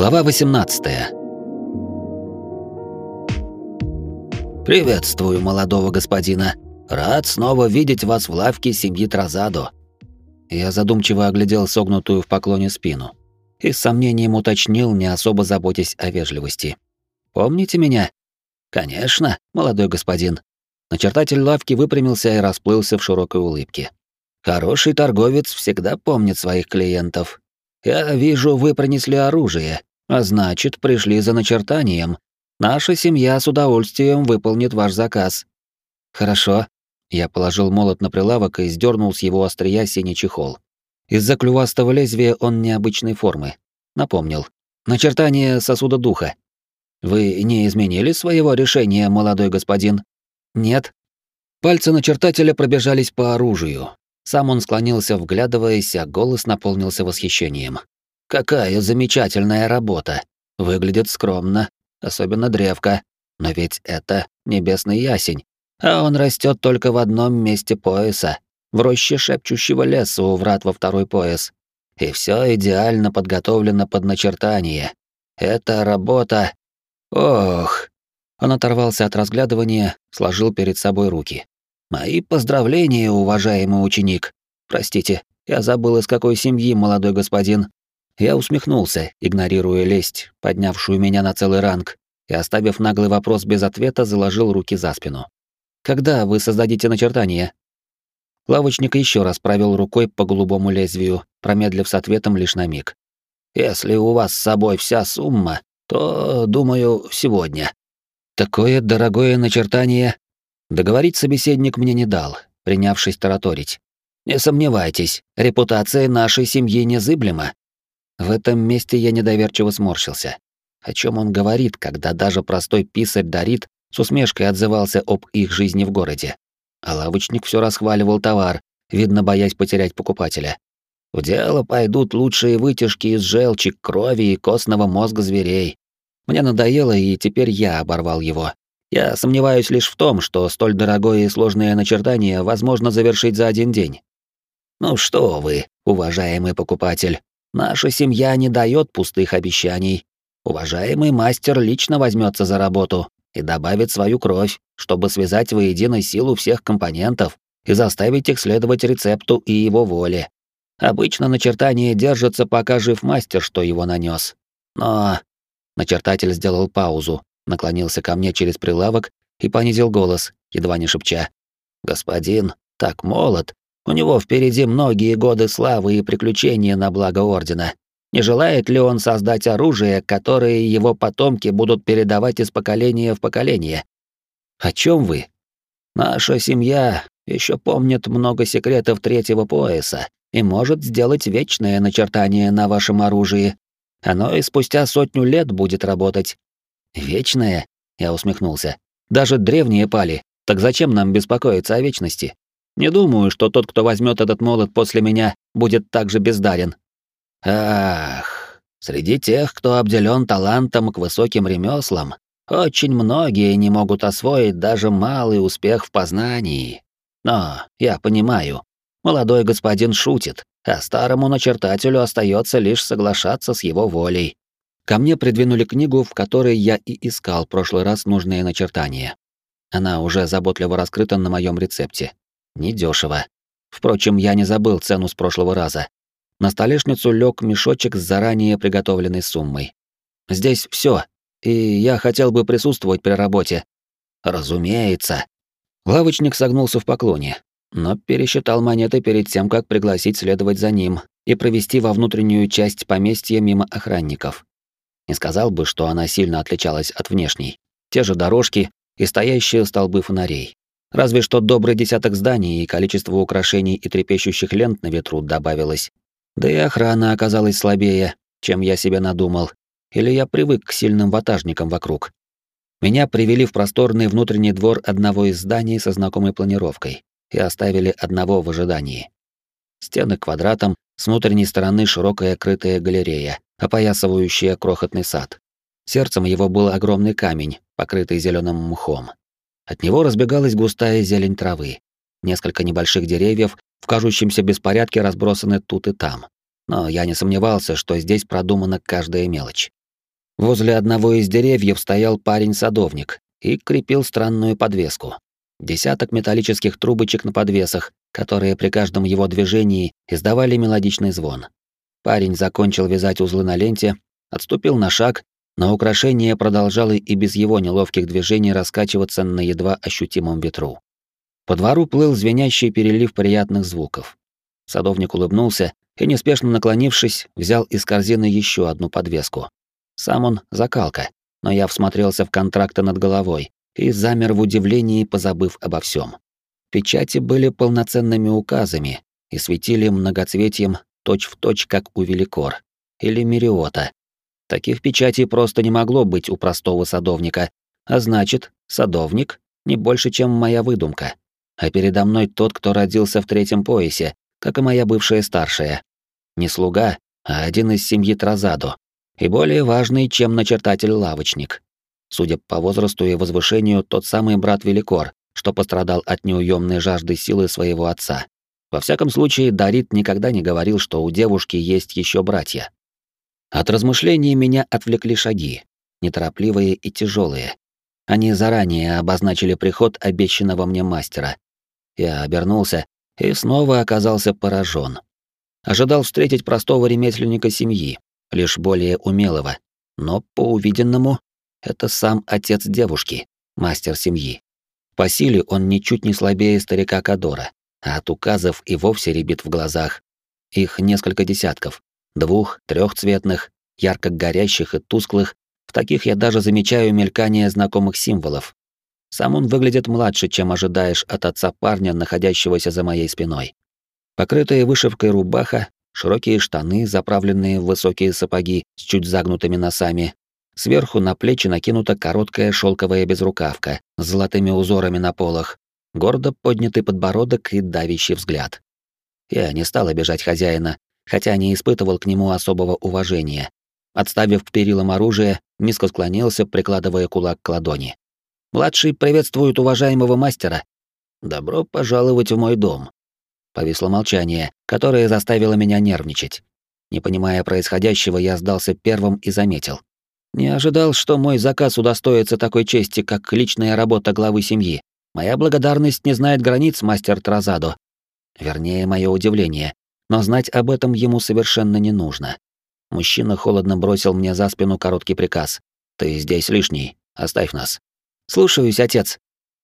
Глава 18 «Приветствую, молодого господина. Рад снова видеть вас в лавке семьи Тразадо». Я задумчиво оглядел согнутую в поклоне спину и с сомнением уточнил, не особо заботясь о вежливости. «Помните меня?» «Конечно, молодой господин». Начертатель лавки выпрямился и расплылся в широкой улыбке. «Хороший торговец всегда помнит своих клиентов. Я вижу, вы принесли оружие, а значит, пришли за начертанием. Наша семья с удовольствием выполнит ваш заказ». «Хорошо». Я положил молот на прилавок и сдернул с его острия синий чехол. Из-за клювастого лезвия он необычной формы. Напомнил. Начертание сосуда духа. Вы не изменили своего решения, молодой господин? Нет. Пальцы начертателя пробежались по оружию. Сам он склонился, вглядываясь, а голос наполнился восхищением. Какая замечательная работа. Выглядит скромно, особенно древко. Но ведь это небесный ясень, а он растет только в одном месте пояса, в роще шепчущего леса у врат во второй пояс. И все идеально подготовлено под начертание. Эта работа... Ох! Он оторвался от разглядывания, сложил перед собой руки. «Мои поздравления, уважаемый ученик. Простите, я забыл, из какой семьи молодой господин». Я усмехнулся, игнорируя лесть, поднявшую меня на целый ранг, и, оставив наглый вопрос без ответа, заложил руки за спину. «Когда вы создадите начертание?» Лавочник еще раз провел рукой по голубому лезвию, промедлив с ответом лишь на миг. «Если у вас с собой вся сумма, то, думаю, сегодня». Такое дорогое начертание. Договорить собеседник мне не дал, принявшись тараторить. «Не сомневайтесь, репутация нашей семьи незыблема». В этом месте я недоверчиво сморщился. О чем он говорит, когда даже простой писарь Дарит с усмешкой отзывался об их жизни в городе? А лавочник все расхваливал товар, видно, боясь потерять покупателя. В дело пойдут лучшие вытяжки из желчи, крови и костного мозга зверей. Мне надоело, и теперь я оборвал его. Я сомневаюсь лишь в том, что столь дорогое и сложное начертание возможно завершить за один день. Ну что вы, уважаемый покупатель, наша семья не дает пустых обещаний. Уважаемый мастер лично возьмется за работу, и добавит свою кровь, чтобы связать воедино силу всех компонентов и заставить их следовать рецепту и его воле. Обычно начертание держится, пока жив мастер, что его нанес. Но начертатель сделал паузу, наклонился ко мне через прилавок и понизил голос, едва не шепча: "Господин, так молод, у него впереди многие годы славы и приключения на благо ордена. Не желает ли он создать оружие, которое его потомки будут передавать из поколения в поколение? О чем вы? Наша семья еще помнит много секретов третьего пояса и может сделать вечное начертание на вашем оружии. Оно и спустя сотню лет будет работать. Вечное? Я усмехнулся. Даже древние пали. Так зачем нам беспокоиться о вечности? Не думаю, что тот, кто возьмет этот молот после меня, будет так же бездарен. Ах, среди тех, кто обделен талантом к высоким ремеслам, очень многие не могут освоить даже малый успех в познании. Но я понимаю, молодой господин шутит, а старому начертателю остается лишь соглашаться с его волей. Ко мне придвинули книгу, в которой я и искал в прошлый раз нужные начертания. Она уже заботливо раскрыта на моем рецепте. Недешево. Впрочем, я не забыл цену с прошлого раза. На столешницу лег мешочек с заранее приготовленной суммой. Здесь все, и я хотел бы присутствовать при работе. Разумеется. Лавочник согнулся в поклоне, но пересчитал монеты перед тем, как пригласить следовать за ним и провести во внутреннюю часть поместья мимо охранников. Не сказал бы, что она сильно отличалась от внешней. Те же дорожки и стоящие столбы фонарей. Разве что добрый десяток зданий и количество украшений и трепещущих лент на ветру добавилось. Да и охрана оказалась слабее, чем я себе надумал, или я привык к сильным ватажникам вокруг. Меня привели в просторный внутренний двор одного из зданий со знакомой планировкой и оставили одного в ожидании. Стены квадратом, с внутренней стороны широкая крытая галерея, опоясывающая крохотный сад. Сердцем его был огромный камень, покрытый зеленым мхом. От него разбегалась густая зелень травы. Несколько небольших деревьев в кажущемся беспорядке разбросаны тут и там. Но я не сомневался, что здесь продумана каждая мелочь. Возле одного из деревьев стоял парень-садовник и крепил странную подвеску. Десяток металлических трубочек на подвесах, которые при каждом его движении издавали мелодичный звон. Парень закончил вязать узлы на ленте, отступил на шаг, но украшение продолжало и без его неловких движений раскачиваться на едва ощутимом ветру. По двору плыл звенящий перелив приятных звуков. Садовник улыбнулся и, неспешно наклонившись, взял из корзины еще одну подвеску. Сам он — закалка, но я всмотрелся в контракты над головой и замер в удивлении, позабыв обо всем. Печати были полноценными указами и светили многоцветием точь-в-точь, точь, как у Великор или Мириота. Таких печатей просто не могло быть у простого садовника, а значит, садовник не больше, чем моя выдумка. А передо мной тот, кто родился в третьем поясе, как и моя бывшая старшая. Не слуга, а один из семьи Тразадо, и более важный, чем начертатель-лавочник. Судя по возрасту и возвышению, тот самый брат Великор, что пострадал от неуемной жажды силы своего отца. Во всяком случае, Дарит никогда не говорил, что у девушки есть еще братья. От размышлений меня отвлекли шаги, неторопливые и тяжелые. Они заранее обозначили приход обещанного мне мастера. Я обернулся и снова оказался поражен. Ожидал встретить простого ремесленника семьи, лишь более умелого, но по увиденному это сам отец девушки, мастер семьи. По силе он ничуть не слабее старика Кадора, а от указов и вовсе ребит в глазах. Их несколько десятков, двух, трехцветных, ярко горящих и тусклых, в таких я даже замечаю мелькание знакомых символов. Сам он выглядит младше, чем ожидаешь от отца парня, находящегося за моей спиной. Покрытая вышивкой рубаха, широкие штаны, заправленные в высокие сапоги с чуть загнутыми носами. Сверху на плечи накинута короткая шелковая безрукавка с золотыми узорами на полах, гордо поднятый подбородок и давящий взгляд. Я не стал обижать хозяина, хотя не испытывал к нему особого уважения. Отставив к перилам оружие, низко склонился, прикладывая кулак к ладони. «Младший приветствует уважаемого мастера. Добро пожаловать в мой дом. Повисло молчание, которое заставило меня нервничать. Не понимая происходящего, я сдался первым и заметил. Не ожидал, что мой заказ удостоится такой чести, как личная работа главы семьи. Моя благодарность не знает границ, мастер Тразадо. Вернее, мое удивление. Но знать об этом ему совершенно не нужно. Мужчина холодно бросил мне за спину короткий приказ. «Ты здесь лишний. Оставь нас». «Слушаюсь, отец».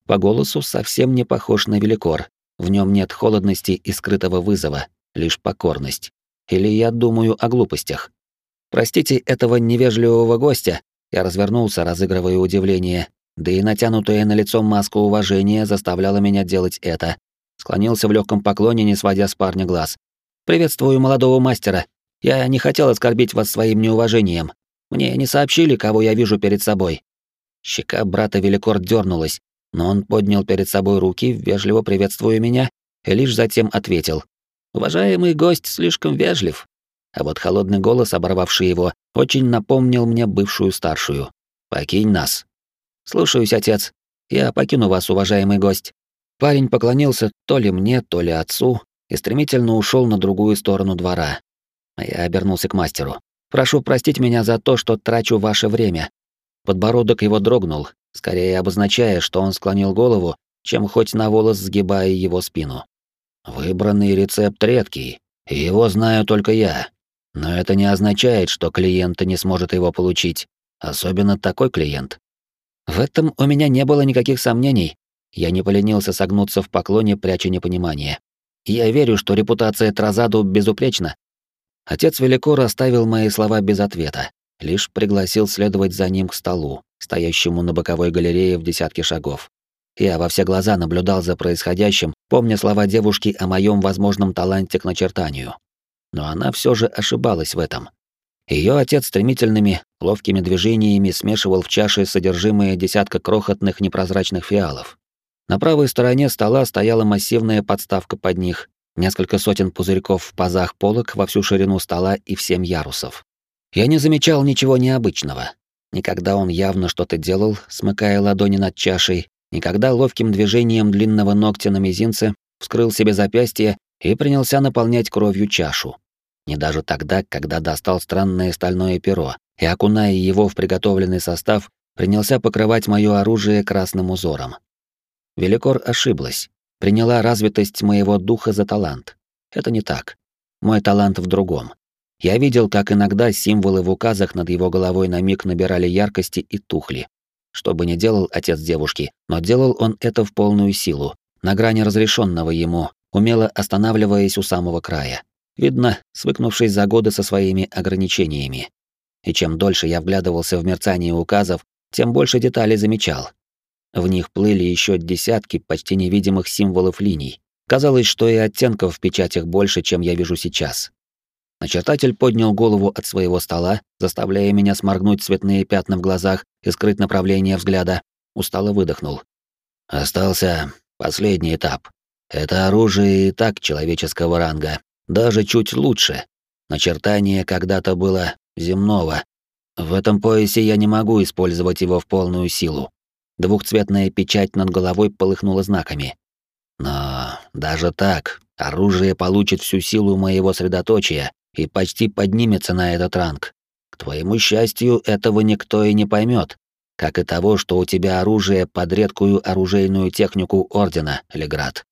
По голосу совсем не похож на великор, в нем нет холодности и скрытого вызова, лишь покорность. Или я думаю о глупостях. Простите этого невежливого гостя. Я развернулся, разыгрывая удивление, да и натянутая на лицо маска уважения заставляла меня делать это. Склонился в легком поклоне, не сводя с парня глаз. «Приветствую молодого мастера. Я не хотел оскорбить вас своим неуважением. Мне не сообщили, кого я вижу перед собой». Щека брата Великор дернулась, но он поднял перед собой руки, вежливо приветствуя меня, и лишь затем ответил. «Уважаемый гость слишком вежлив». А вот холодный голос, оборвавший его, очень напомнил мне бывшую старшую. «Покинь нас». «Слушаюсь, отец. Я покину вас, уважаемый гость». Парень поклонился то ли мне, то ли отцу и стремительно ушел на другую сторону двора. Я обернулся к мастеру. «Прошу простить меня за то, что трачу ваше время». Подбородок его дрогнул, скорее обозначая, что он склонил голову, чем хоть на волос сгибая его спину. Выбранный рецепт редкий, его знаю только я. Но это не означает, что клиент не сможет его получить, особенно такой клиент. В этом у меня не было никаких сомнений. Я не поленился согнуться в поклоне, пряча непонимание. Я верю, что репутация Тразаду безупречна. Отец Великор оставил мои слова без ответа, лишь пригласил следовать за ним к столу, стоящему на боковой галерее в десятке шагов. Я во все глаза наблюдал за происходящим, помня слова девушки о моем возможном таланте к начертанию. Но она все же ошибалась в этом. Ее отец стремительными, ловкими движениями смешивал в чаше содержимое десятка крохотных непрозрачных фиалов. На правой стороне стола стояла массивная подставка под них, несколько сотен пузырьков в пазах полок во всю ширину стола и в семь ярусов. Я не замечал ничего необычного, Никогда он явно что-то делал, смыкая ладони над чашей, никогда ловким движением длинного ногтя на мизинце вскрыл себе запястье и принялся наполнять кровью чашу. Не даже тогда, когда достал странное стальное перо, и, окуная его в приготовленный состав, принялся покрывать мое оружие красным узором. Великор ошиблась, приняла развитость моего духа за талант. Это не так. Мой талант в другом. Я видел, как иногда символы в указах над его головой на миг набирали яркости и тухли. Что бы ни делал отец девушки, но делал он это в полную силу, на грани разрешенного ему, умело останавливаясь у самого края. Видно, свыкнувшись за годы со своими ограничениями. И чем дольше я вглядывался в мерцание указов, тем больше деталей замечал. В них плыли еще десятки почти невидимых символов линий. Казалось, что и оттенков в печатях больше, чем я вижу сейчас. Начертатель поднял голову от своего стола, заставляя меня сморгнуть цветные пятна в глазах и скрыть направление взгляда. Устало выдохнул. Остался последний этап. Это оружие и так человеческого ранга, даже чуть лучше. Начертание когда-то было земного. В этом поясе я не могу использовать его в полную силу. Двухцветная печать над головой полыхнула знаками. Но даже так, оружие получит всю силу моего средоточия и почти поднимется на этот ранг. К твоему счастью, этого никто и не поймет, как и того, что у тебя оружие под редкую оружейную технику Ордена, Леград.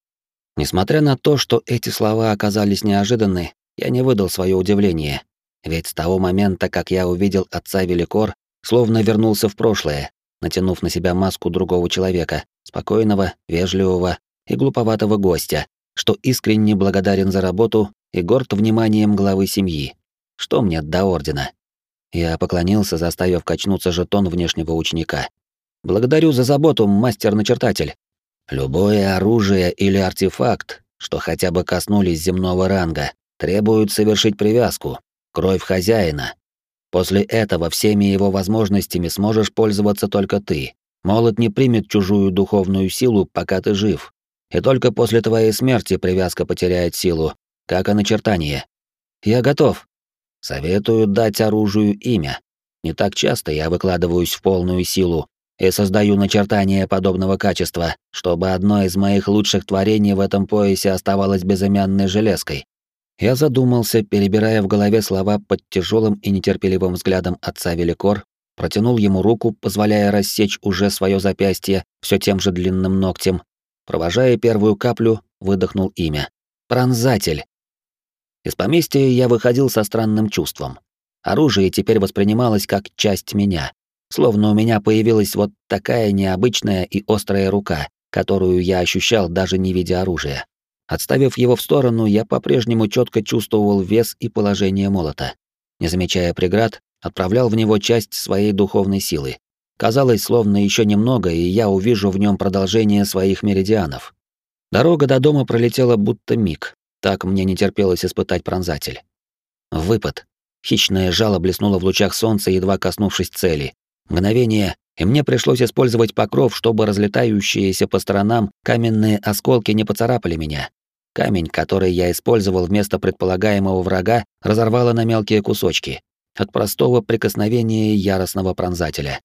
Несмотря на то, что эти слова оказались неожиданны, я не выдал свое удивление, ведь с того момента, как я увидел отца Великор, словно вернулся в прошлое, натянув на себя маску другого человека, спокойного, вежливого и глуповатого гостя, что искренне благодарен за работу и горд вниманием главы семьи. Что мне до ордена? Я поклонился, заставив качнуться жетон внешнего ученика. «Благодарю за заботу, мастер-начертатель. Любое оружие или артефакт, что хотя бы коснулись земного ранга, требует совершить привязку, кровь хозяина. После этого всеми его возможностями сможешь пользоваться только ты. Молот не примет чужую духовную силу, пока ты жив. И только после твоей смерти привязка потеряет силу, как и начертание. Я готов. Советую дать оружию имя. Не так часто я выкладываюсь в полную силу, и создаю начертания подобного качества, чтобы одно из моих лучших творений в этом поясе оставалось безымянной железкой. Я задумался, перебирая в голове слова под тяжелым и нетерпеливым взглядом отца Великор, протянул ему руку, позволяя рассечь уже свое запястье все тем же длинным ногтем. Провожая первую каплю, выдохнул имя. Пронзатель. Из поместья я выходил со странным чувством. Оружие теперь воспринималось как часть меня, Словно у меня появилась вот такая необычная и острая рука, которую я ощущал даже не видя оружия. Отставив его в сторону, я по-прежнему четко чувствовал вес и положение молота. Не замечая преград, отправлял в него часть своей духовной силы. Казалось, словно еще немного, и я увижу в нем продолжение своих меридианов. Дорога до дома пролетела будто миг. Так мне не терпелось испытать пронзатель. Выпад. Хищное жало блеснуло в лучах солнца, едва коснувшись цели, Мгновение, и мне пришлось использовать покров, чтобы разлетающиеся по сторонам каменные осколки не поцарапали меня. Камень, который я использовал вместо предполагаемого врага, разорвало на мелкие кусочки. От простого прикосновения яростного пронзателя.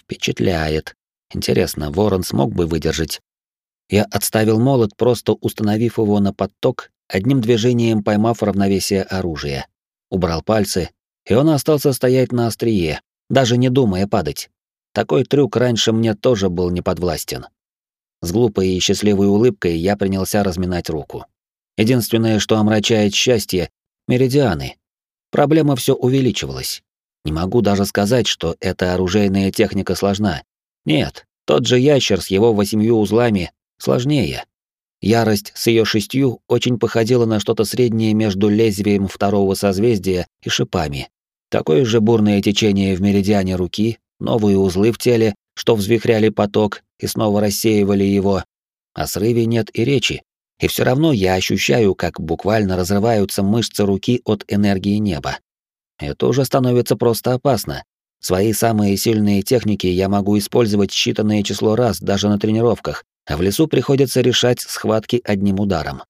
Впечатляет. Интересно, ворон смог бы выдержать? Я отставил молот, просто установив его на подток, одним движением поймав равновесие оружия. Убрал пальцы, и он остался стоять на острие, даже не думая падать. Такой трюк раньше мне тоже был неподвластен. С глупой и счастливой улыбкой я принялся разминать руку. Единственное, что омрачает счастье — меридианы. Проблема все увеличивалась. Не могу даже сказать, что эта оружейная техника сложна. Нет, тот же ящер с его восемью узлами сложнее. Ярость с ее шестью очень походила на что-то среднее между лезвием второго созвездия и шипами, Такое же бурное течение в меридиане руки, новые узлы в теле, что взвихряли поток и снова рассеивали его. О срыве нет и речи. И все равно я ощущаю, как буквально разрываются мышцы руки от энергии неба. Это уже становится просто опасно. Свои самые сильные техники я могу использовать считанное число раз даже на тренировках, а в лесу приходится решать схватки одним ударом.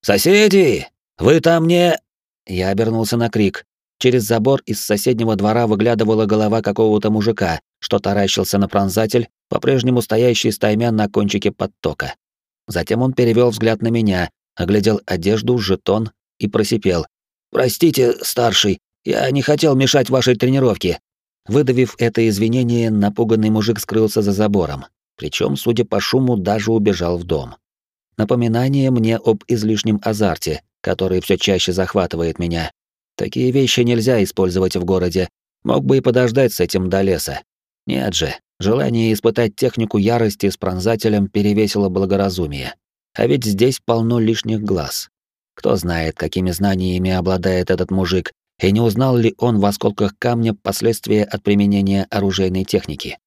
«Соседи! Вы там не...» Я обернулся на крик. Через забор из соседнего двора выглядывала голова какого-то мужика, что таращился на пронзатель, по-прежнему стоящий стаймя на кончике подтока. Затем он перевел взгляд на меня, оглядел одежду, жетон и просипел. «Простите, старший, Я не хотел мешать вашей тренировке». Выдавив это извинение, напуганный мужик скрылся за забором. Причем, судя по шуму, даже убежал в дом. Напоминание мне об излишнем азарте, который все чаще захватывает меня. Такие вещи нельзя использовать в городе. Мог бы и подождать с этим до леса. Нет же, желание испытать технику ярости с пронзателем перевесило благоразумие. А ведь здесь полно лишних глаз. Кто знает, какими знаниями обладает этот мужик, и не узнал ли он в осколках камня последствия от применения оружейной техники.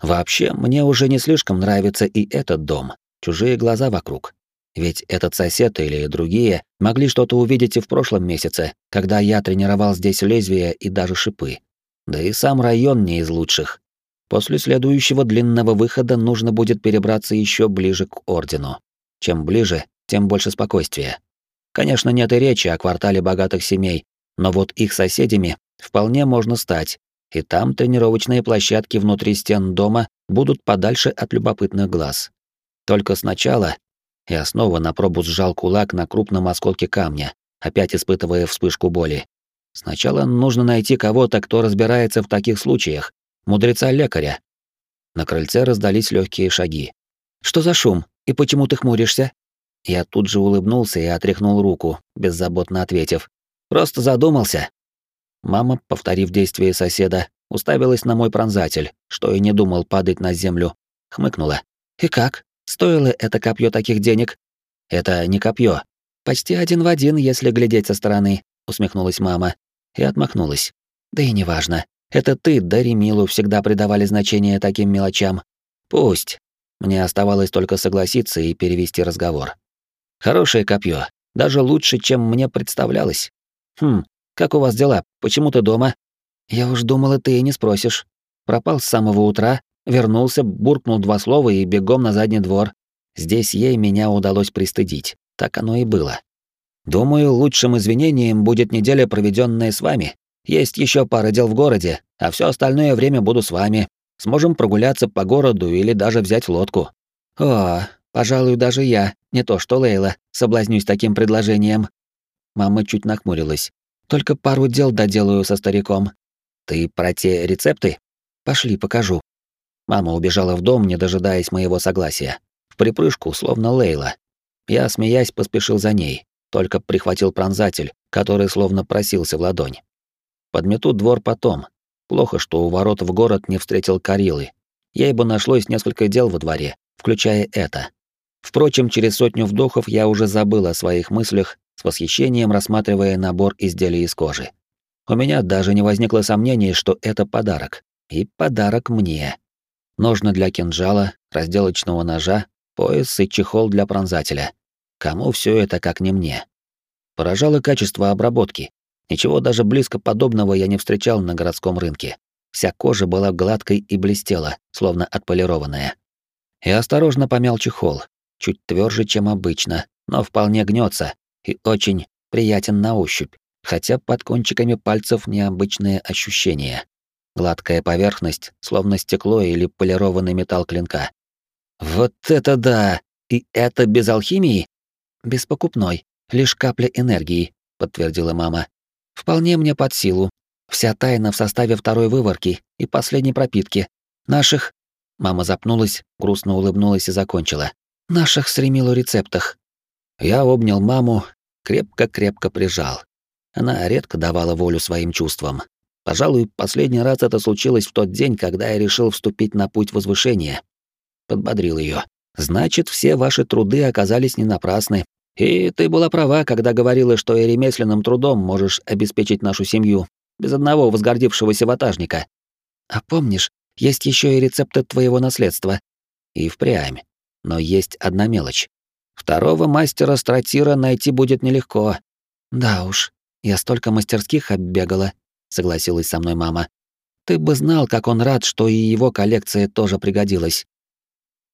Вообще, мне уже не слишком нравится и этот дом, чужие глаза вокруг. Ведь этот сосед или другие могли что-то увидеть и в прошлом месяце, когда я тренировал здесь лезвия и даже шипы. Да и сам район не из лучших. После следующего длинного выхода нужно будет перебраться еще ближе к Ордену. Чем ближе, тем больше спокойствия. Конечно, нет и речи о квартале богатых семей, но вот их соседями вполне можно стать, и там тренировочные площадки внутри стен дома будут подальше от любопытных глаз. Только сначала я снова на пробу сжал кулак на крупном осколке камня, опять испытывая вспышку боли. Сначала нужно найти кого-то, кто разбирается в таких случаях, мудреца-лекаря. На крыльце раздались легкие шаги. «Что за шум? И почему ты хмуришься?» Я тут же улыбнулся и отряхнул руку, беззаботно ответив. «Просто задумался». Мама, повторив действие соседа, уставилась на мой пронзатель, что и не думал падать на землю, хмыкнула. «И как? Стоило это копье таких денег?» «Это не копье. Почти один в один, если глядеть со стороны», — усмехнулась мама и отмахнулась. «Да и неважно. Это ты, да Ремилу, всегда придавали значение таким мелочам. Пусть». Мне оставалось только согласиться и перевести разговор. Хорошее копье, даже лучше, чем мне представлялось. Хм, как у вас дела? Почему ты дома? Я уж думала, ты и не спросишь. Пропал с самого утра, вернулся, буркнул два слова и бегом на задний двор. Здесь ей меня удалось пристыдить. Так оно и было. Думаю, лучшим извинением будет неделя, проведенная с вами. Есть еще пара дел в городе, а все остальное время буду с вами. Сможем прогуляться по городу или даже взять лодку. О, Пожалуй, даже я, не то что Лейла, соблазнюсь таким предложением. Мама чуть нахмурилась. Только пару дел доделаю со стариком. Ты про те рецепты? Пошли, покажу. Мама убежала в дом, не дожидаясь моего согласия. В припрыжку, словно Лейла. Я, смеясь, поспешил за ней, только прихватил пронзатель, который словно просился в ладонь. Подмету двор потом. Плохо, что у ворот в город не встретил Карилы. Ей бы нашлось несколько дел во дворе, включая это. Впрочем, через сотню вдохов я уже забыл о своих мыслях, с восхищением рассматривая набор изделий из кожи. У меня даже не возникло сомнений, что это подарок. И подарок мне. Ножны для кинжала, разделочного ножа, пояс и чехол для пронзателя. Кому все это, как не мне? Поражало качество обработки. Ничего даже близко подобного я не встречал на городском рынке. Вся кожа была гладкой и блестела, словно отполированная. Я осторожно помял чехол, чуть тверже, чем обычно, но вполне гнется и очень приятен на ощупь, хотя под кончиками пальцев необычные ощущения. Гладкая поверхность, словно стекло или полированный металл клинка. Вот это да! И это без алхимии? Без покупной, лишь капля энергии, подтвердила мама. Вполне мне под силу. Вся тайна в составе второй выворки и последней пропитки. Наших... Мама запнулась, грустно улыбнулась и закончила наших с рецептах. Я обнял маму, крепко-крепко прижал. Она редко давала волю своим чувствам. Пожалуй, последний раз это случилось в тот день, когда я решил вступить на путь возвышения. Подбодрил ее. Значит, все ваши труды оказались не напрасны. И ты была права, когда говорила, что и ремесленным трудом можешь обеспечить нашу семью, без одного возгордившегося ватажника. А помнишь, есть еще и рецепты твоего наследства. И впрямь. Но есть одна мелочь. Второго мастера стратира найти будет нелегко. Да уж, я столько мастерских оббегала, согласилась со мной мама. Ты бы знал, как он рад, что и его коллекция тоже пригодилась.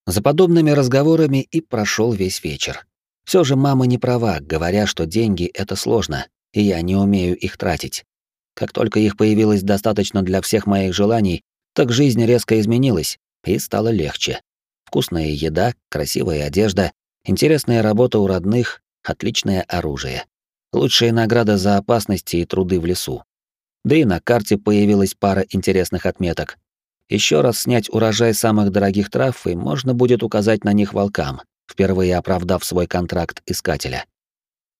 За подобными разговорами и прошел весь вечер. Все же мама не права, говоря, что деньги это сложно, и я не умею их тратить. Как только их появилось достаточно для всех моих желаний, так жизнь резко изменилась и стало легче. Вкусная еда, красивая одежда, интересная работа у родных, отличное оружие. Лучшая награда за опасности и труды в лесу. Да и на карте появилась пара интересных отметок. Еще раз снять урожай самых дорогих трав, и можно будет указать на них волкам, впервые оправдав свой контракт искателя.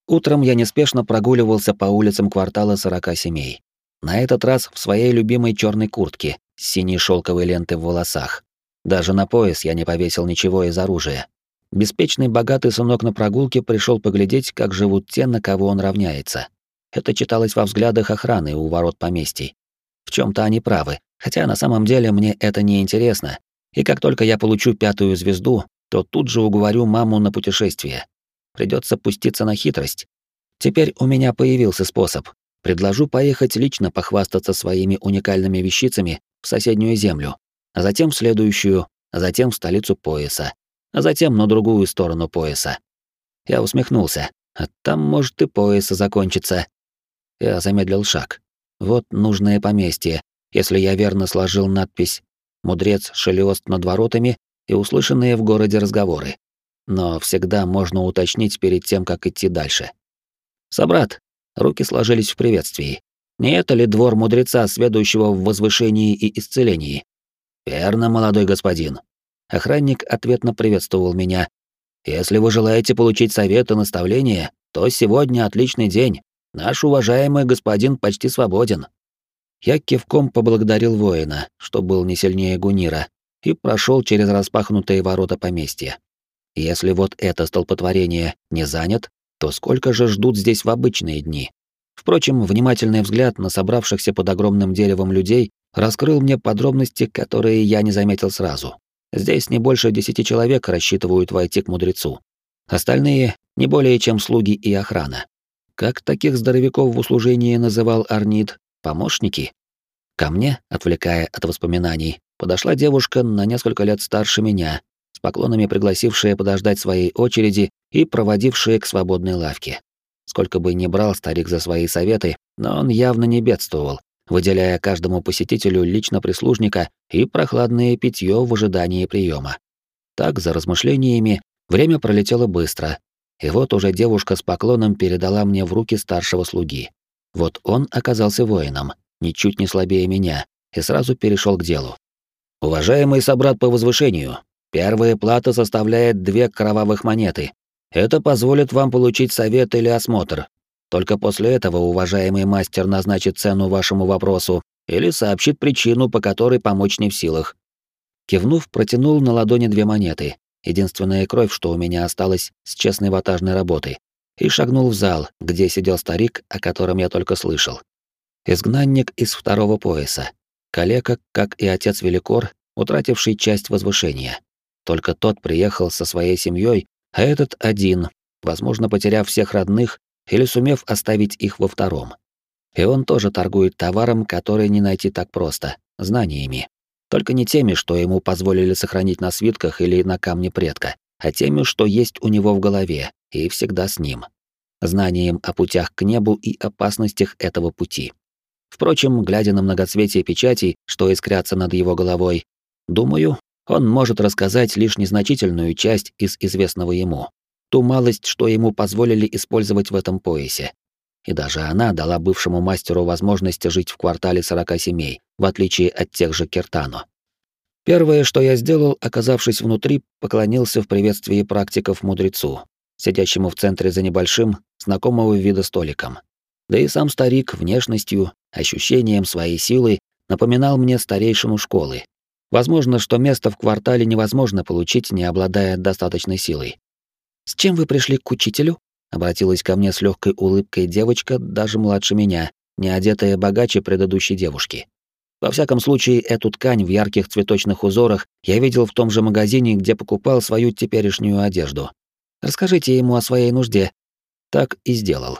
Утром я неспешно прогуливался по улицам квартала сорока семей. На этот раз в своей любимой черной куртке с синей шелковой лентой в волосах. Даже на пояс я не повесил ничего из оружия. Беспечный богатый сынок на прогулке пришел поглядеть, как живут те, на кого он равняется. Это читалось во взглядах охраны у ворот поместий. В чем то они правы, хотя на самом деле мне это не интересно. И как только я получу пятую звезду, то тут же уговорю маму на путешествие. Придется пуститься на хитрость. Теперь у меня появился способ. Предложу поехать лично похвастаться своими уникальными вещицами в соседнюю землю, а затем в следующую, а затем в столицу пояса, а затем на другую сторону пояса. Я усмехнулся. А там может и пояса закончится. Я замедлил шаг. Вот нужное поместье, если я верно сложил надпись «Мудрец Шелиост над воротами» и услышанные в городе разговоры. Но всегда можно уточнить перед тем, как идти дальше. «Собрат!» Руки сложились в приветствии. «Не это ли двор мудреца, сведущего в возвышении и исцелении?» «Верно, молодой господин». Охранник ответно приветствовал меня. «Если вы желаете получить совет и наставления, то сегодня отличный день. Наш уважаемый господин почти свободен». Я кивком поблагодарил воина, что был не сильнее Гунира, и прошел через распахнутые ворота поместья. Если вот это столпотворение не занят, то сколько же ждут здесь в обычные дни? Впрочем, внимательный взгляд на собравшихся под огромным деревом людей раскрыл мне подробности, которые я не заметил сразу. Здесь не больше десяти человек рассчитывают войти к мудрецу. Остальные — не более чем слуги и охрана. Как таких здоровяков в услужении называл Арнид, помощники? Ко мне, отвлекая от воспоминаний, подошла девушка на несколько лет старше меня, с поклонами пригласившая подождать своей очереди и проводившая к свободной лавке. Сколько бы ни брал старик за свои советы, но он явно не бедствовал, выделяя каждому посетителю лично прислужника и прохладное питье в ожидании приема. Так, за размышлениями, время пролетело быстро, и вот уже девушка с поклоном передала мне в руки старшего слуги. Вот он оказался воином, ничуть не слабее меня, и сразу перешел к делу. «Уважаемый собрат по возвышению, первая плата составляет две кровавых монеты. Это позволит вам получить совет или осмотр, только после этого уважаемый мастер назначит цену вашему вопросу или сообщит причину, по которой помочь не в силах. Кивнув, протянул на ладони две монеты, единственная кровь, что у меня осталась с честной ватажной работы, и шагнул в зал, где сидел старик, о котором я только слышал. Изгнанник из второго пояса, калека, как и отец Великор, утративший часть возвышения. Только тот приехал со своей семьей, а этот один, возможно, потеряв всех родных или сумев оставить их во втором. И он тоже торгует товаром, который не найти так просто, знаниями. Только не теми, что ему позволили сохранить на свитках или на камне предка, а теми, что есть у него в голове и всегда с ним. Знанием о путях к небу и опасностях этого пути. Впрочем, глядя на многоцветие печатей, что искрятся над его головой, думаю, он может рассказать лишь незначительную часть из известного ему ту малость, что ему позволили использовать в этом поясе. И даже она дала бывшему мастеру возможность жить в квартале 40 семей, в отличие от тех же Киртано. Первое, что я сделал, оказавшись внутри, поклонился в приветствии практиков мудрецу, сидящему в центре за небольшим, знакомого вида столиком. Да и сам старик внешностью, ощущением своей силы напоминал мне старейшину школы. Возможно, что место в квартале невозможно получить, не обладая достаточной силой. «С чем вы пришли к учителю?» — обратилась ко мне с легкой улыбкой девочка, даже младше меня, не одетая богаче предыдущей девушки. Во всяком случае, эту ткань в ярких цветочных узорах я видел в том же магазине, где покупал свою теперешнюю одежду. Расскажите ему о своей нужде. Так и сделал.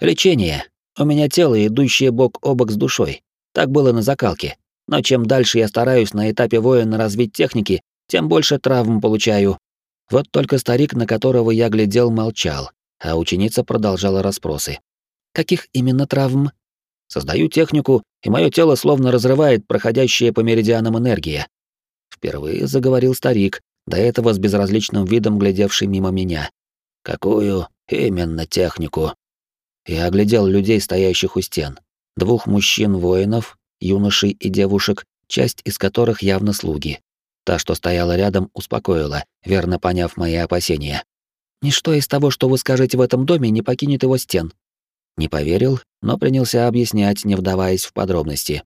Лечение. У меня тело, идущее бок о бок с душой. Так было на закалке. Но чем дальше я стараюсь на этапе воина развить техники, тем больше травм получаю. Вот только старик, на которого я глядел, молчал, а ученица продолжала расспросы. «Каких именно травм?» «Создаю технику, и мое тело словно разрывает проходящая по меридианам энергия». Впервые заговорил старик, до этого с безразличным видом глядевший мимо меня. «Какую именно технику?» Я оглядел людей, стоящих у стен. двух мужчин-воинов, юношей и девушек, часть из которых явно слуги. Та, что стояла рядом, успокоила, верно поняв мои опасения. «Ничто из того, что вы скажете в этом доме, не покинет его стен». Не поверил, но принялся объяснять, не вдаваясь в подробности.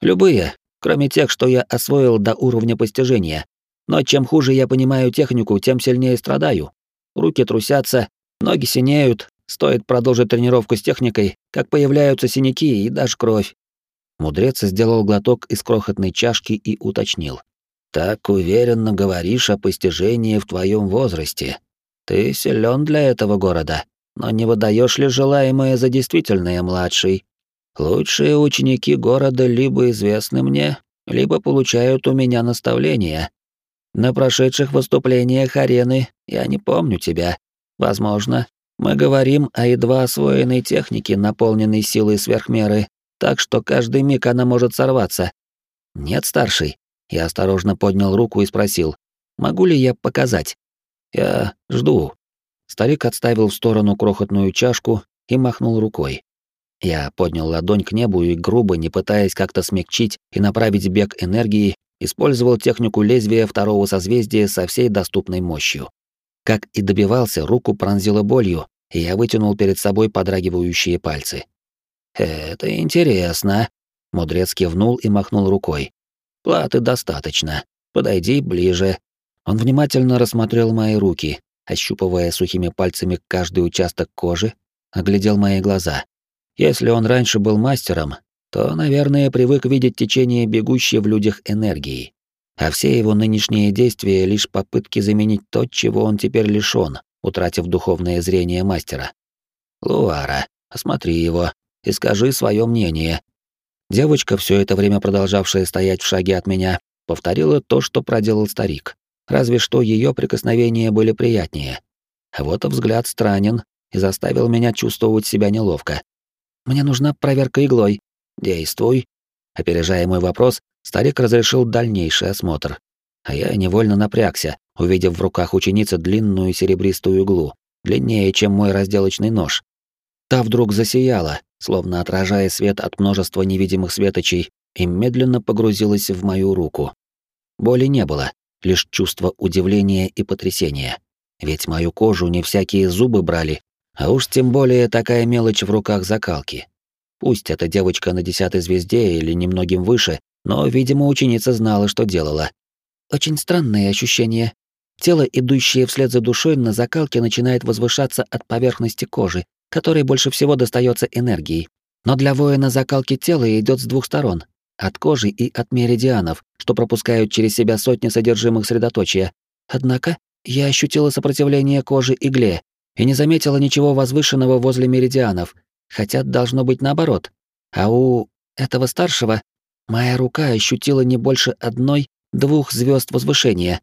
«Любые, кроме тех, что я освоил до уровня постижения. Но чем хуже я понимаю технику, тем сильнее страдаю. Руки трусятся, ноги синеют, стоит продолжить тренировку с техникой, как появляются синяки и даже кровь. Мудрец сделал глоток из крохотной чашки и уточнил. «Так уверенно говоришь о постижении в твоем возрасте. Ты силен для этого города, но не выдаешь ли желаемое за действительное, младший? Лучшие ученики города либо известны мне, либо получают у меня наставления. На прошедших выступлениях арены я не помню тебя. Возможно, мы говорим о едва освоенной технике, наполненной силой сверхмеры, так что каждый миг она может сорваться. Нет, старший. Я осторожно поднял руку и спросил, могу ли я показать? Я жду. Старик отставил в сторону крохотную чашку и махнул рукой. Я поднял ладонь к небу и грубо, не пытаясь как-то смягчить и направить бег энергии, использовал технику лезвия второго созвездия со всей доступной мощью. Как и добивался, руку пронзило болью, и я вытянул перед собой подрагивающие пальцы. «Это интересно», — мудрец кивнул и махнул рукой. «Платы достаточно. Подойди ближе». Он внимательно рассмотрел мои руки, ощупывая сухими пальцами каждый участок кожи, оглядел мои глаза. Если он раньше был мастером, то, наверное, привык видеть течение бегущей в людях энергии. А все его нынешние действия — лишь попытки заменить то, чего он теперь лишён, утратив духовное зрение мастера. «Луара, осмотри его и скажи свое мнение». Девочка, все это время продолжавшая стоять в шаге от меня, повторила то, что проделал старик. Разве что ее прикосновения были приятнее. А вот взгляд странен и заставил меня чувствовать себя неловко. «Мне нужна проверка иглой», «Действуй». Опережая мой вопрос, старик разрешил дальнейший осмотр. А я невольно напрягся, увидев в руках ученицы длинную серебристую иглу, длиннее, чем мой разделочный нож. Та вдруг засияла, словно отражая свет от множества невидимых светочей, и медленно погрузилась в мою руку. Боли не было, лишь чувство удивления и потрясения. Ведь мою кожу не всякие зубы брали, а уж тем более такая мелочь в руках закалки. Пусть эта девочка на десятой звезде или немногим выше, но, видимо, ученица знала, что делала. Очень странное ощущение. Тело, идущее вслед за душой, на закалке начинает возвышаться от поверхности кожи, которой больше всего достается энергии. Но для воина закалки тела идет с двух сторон. От кожи и от меридианов, что пропускают через себя сотни содержимых средоточия. Однако я ощутила сопротивление кожи игле и не заметила ничего возвышенного возле меридианов, хотя должно быть наоборот. А у этого старшего моя рука ощутила не больше одной-двух звезд возвышения.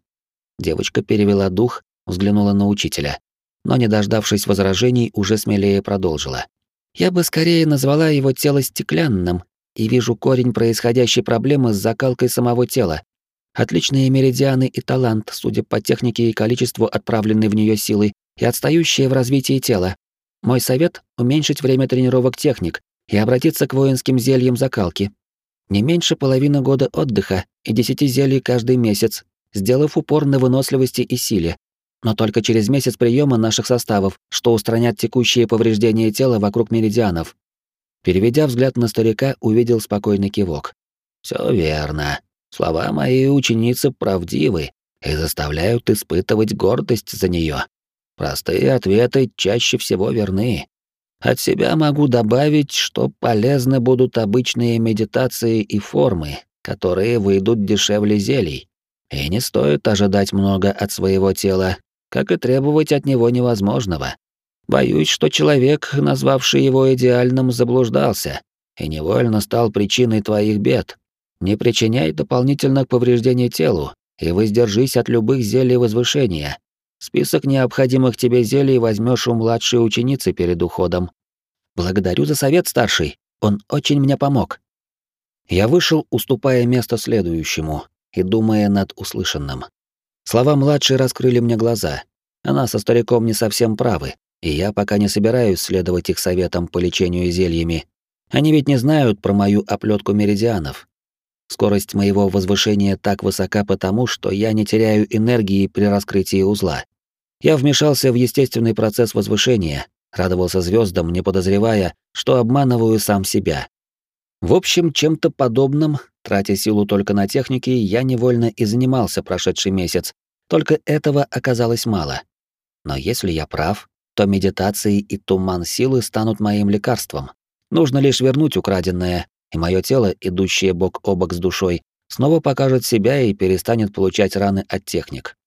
Девочка перевела дух, взглянула на учителя, но, не дождавшись возражений, уже смелее продолжила. Я бы скорее назвала его тело стеклянным, и вижу корень происходящей проблемы с закалкой самого тела. Отличные меридианы и талант, судя по технике и количеству отправленной в нее силы, и отстающие в развитии тела. Мой совет — уменьшить время тренировок техник и обратиться к воинским зельям закалки. Не меньше половины года отдыха и десяти зелий каждый месяц, сделав упор на выносливости и силе. Но только через месяц приема наших составов, что устранят текущие повреждения тела вокруг меридианов. Переведя взгляд на старика, увидел спокойный кивок. Все верно. Слова моей ученицы правдивы и заставляют испытывать гордость за нее. Простые ответы чаще всего верны. От себя могу добавить, что полезны будут обычные медитации и формы, которые выйдут дешевле зелий. И не стоит ожидать много от своего тела, как и требовать от него невозможного. Боюсь, что человек, назвавший его идеальным, заблуждался и невольно стал причиной твоих бед. Не причиняй дополнительных повреждений телу и воздержись от любых зелий возвышения, Список необходимых тебе зелий возьмешь у младшей ученицы перед уходом. Благодарю за совет, старший. Он очень мне помог. Я вышел, уступая место следующему и думая над услышанным. Слова младшей раскрыли мне глаза. Она со стариком не совсем правы, и я пока не собираюсь следовать их советам по лечению зельями. Они ведь не знают про мою оплетку меридианов. Скорость моего возвышения так высока потому, что я не теряю энергии при раскрытии узла. Я вмешался в естественный процесс возвышения, радовался звездам, не подозревая, что обманываю сам себя. В общем, чем-то подобным, тратя силу только на техники, я невольно и занимался прошедший месяц, только этого оказалось мало. Но если я прав, то медитации и туман силы станут моим лекарством. Нужно лишь вернуть украденное, и мое тело, идущее бок о бок с душой, снова покажет себя и перестанет получать раны от техник.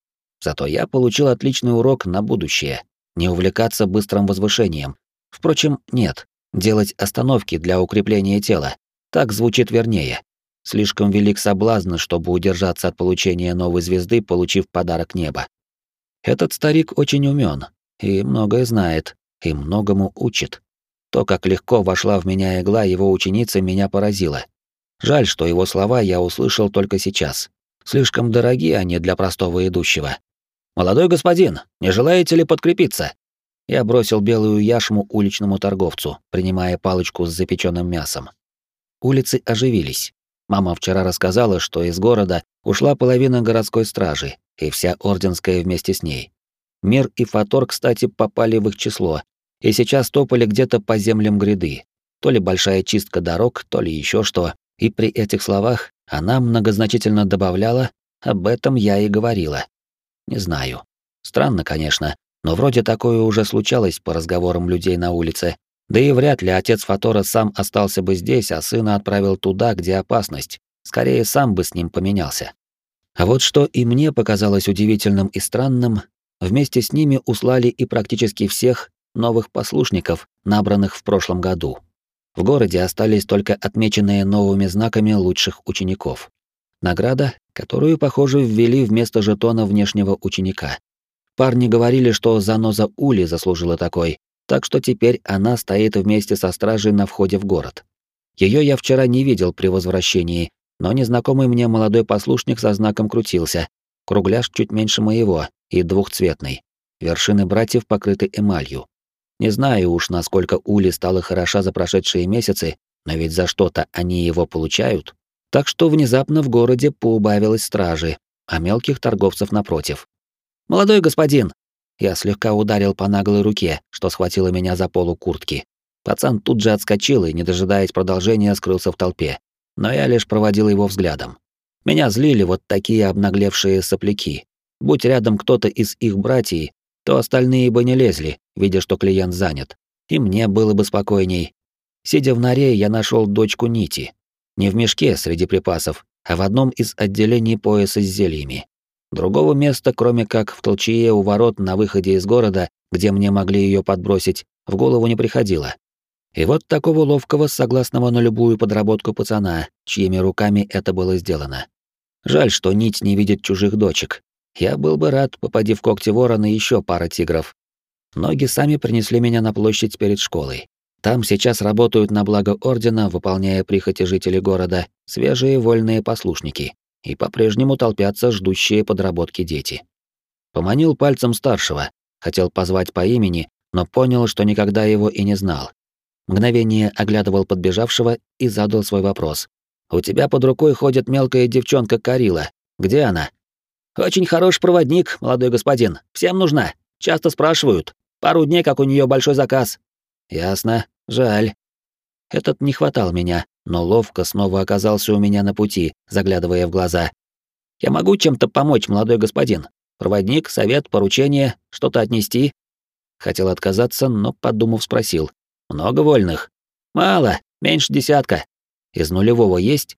Зато я получил отличный урок на будущее. Не увлекаться быстрым возвышением. Впрочем, нет. Делать остановки для укрепления тела. Так звучит вернее. Слишком велик соблазн, чтобы удержаться от получения новой звезды, получив подарок неба. Этот старик очень умен и многое знает, и многому учит. То, как легко вошла в меня игла его ученицы, меня поразило. Жаль, что его слова я услышал только сейчас. Слишком дорогие они для простого идущего. «Молодой господин, не желаете ли подкрепиться?» Я бросил белую яшму уличному торговцу, принимая палочку с запеченным мясом. Улицы оживились. Мама вчера рассказала, что из города ушла половина городской стражи, и вся орденская вместе с ней. Мир и Фатор, кстати, попали в их число, и сейчас топали где-то по землям гряды. То ли большая чистка дорог, то ли еще что. И при этих словах она многозначительно добавляла «об этом я и говорила». Не знаю. Странно, конечно, но вроде такое уже случалось по разговорам людей на улице. Да и вряд ли отец Фатора сам остался бы здесь, а сына отправил туда, где опасность. Скорее, сам бы с ним поменялся. А вот что и мне показалось удивительным и странным, вместе с ними услали и практически всех новых послушников, набранных в прошлом году. В городе остались только отмеченные новыми знаками лучших учеников. Награда, которую, похоже, ввели вместо жетона внешнего ученика. Парни говорили, что заноза Ули заслужила такой, так что теперь она стоит вместе со стражей на входе в город. Ее я вчера не видел при возвращении, но незнакомый мне молодой послушник со знаком крутился. Кругляш чуть меньше моего и двухцветный. Вершины братьев покрыты эмалью. Не знаю уж, насколько Ули стала хороша за прошедшие месяцы, но ведь за что-то они его получают. Так что внезапно в городе поубавилось стражи, а мелких торговцев напротив. «Молодой господин!» Я слегка ударил по наглой руке, что схватило меня за полу куртки. Пацан тут же отскочил и, не дожидаясь продолжения, скрылся в толпе. Но я лишь проводил его взглядом. Меня злили вот такие обнаглевшие сопляки. Будь рядом кто-то из их братьев, то остальные бы не лезли, видя, что клиент занят. И мне было бы спокойней. Сидя в норе, я нашел дочку Нити. Не в мешке среди припасов, а в одном из отделений пояса с зельями. Другого места, кроме как в толчее у ворот на выходе из города, где мне могли ее подбросить, в голову не приходило. И вот такого ловкого, согласного на любую подработку пацана, чьими руками это было сделано. Жаль, что нить не видит чужих дочек. Я был бы рад, попади в когти ворона еще пара тигров. Ноги сами принесли меня на площадь перед школой. Там сейчас работают на благо Ордена, выполняя прихоти жителей города, свежие вольные послушники и по-прежнему толпятся ждущие подработки дети. Поманил пальцем старшего, хотел позвать по имени, но понял, что никогда его и не знал. Мгновение оглядывал подбежавшего и задал свой вопрос. «У тебя под рукой ходит мелкая девчонка Карила. Где она?» «Очень хороший проводник, молодой господин. Всем нужна. Часто спрашивают. Пару дней, как у нее большой заказ». «Ясно. Жаль. Этот не хватал меня, но ловко снова оказался у меня на пути, заглядывая в глаза. «Я могу чем-то помочь, молодой господин? Проводник, совет, поручение, что-то отнести?» Хотел отказаться, но, подумав, спросил. «Много вольных?» «Мало, меньше десятка». «Из нулевого есть?»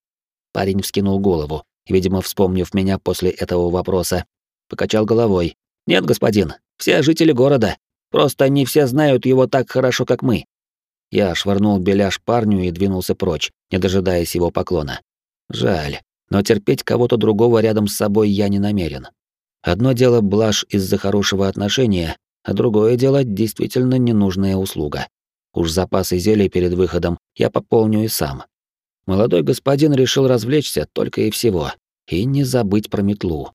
Парень вскинул голову, видимо, вспомнив меня после этого вопроса. Покачал головой. «Нет, господин, все жители города. Просто не все знают его так хорошо, как мы. Я швырнул беляш парню и двинулся прочь, не дожидаясь его поклона. Жаль, но терпеть кого-то другого рядом с собой я не намерен. Одно дело блажь из-за хорошего отношения, а другое дело действительно ненужная услуга. Уж запасы зелий перед выходом я пополню и сам. Молодой господин решил развлечься только и всего, и не забыть про метлу.